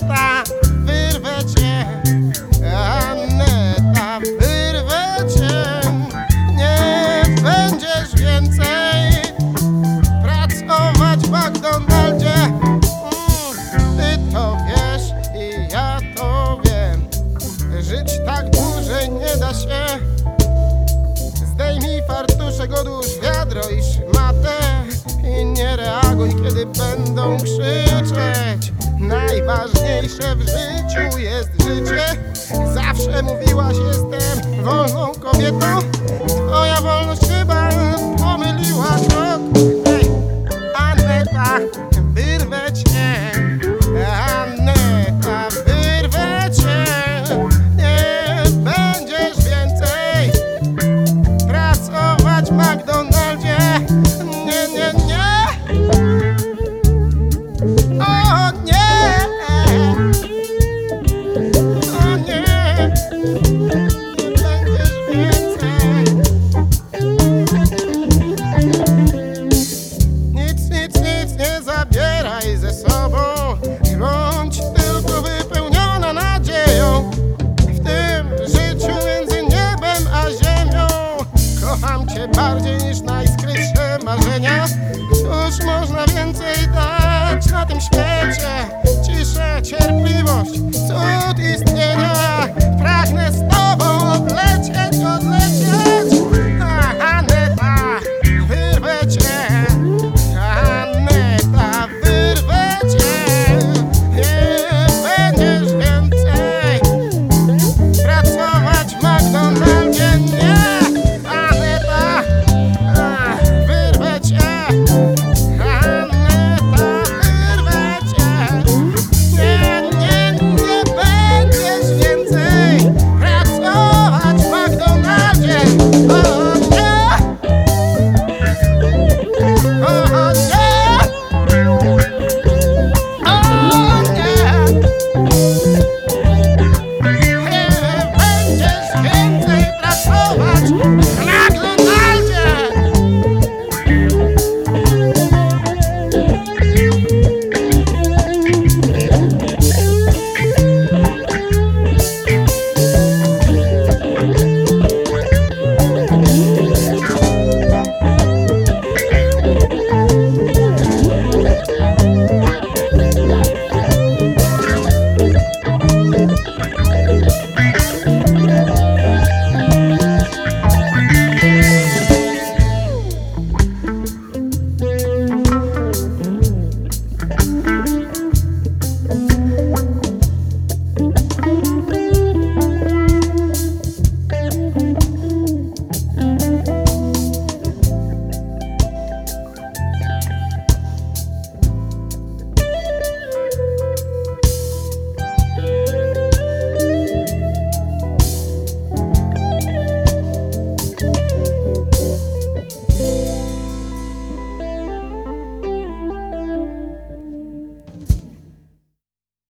Aneta, wyrwę cię, Aneta, wyrwę cię. Nie będziesz więcej pracować w McDonaldzie. Mm, ty to wiesz i ja to wiem. Żyć tak dłużej nie da się. Zdejmij fartuszek, odłóż wiadro i szmatę i nie reaguj, kiedy będą krzyki. service with you, yes. más.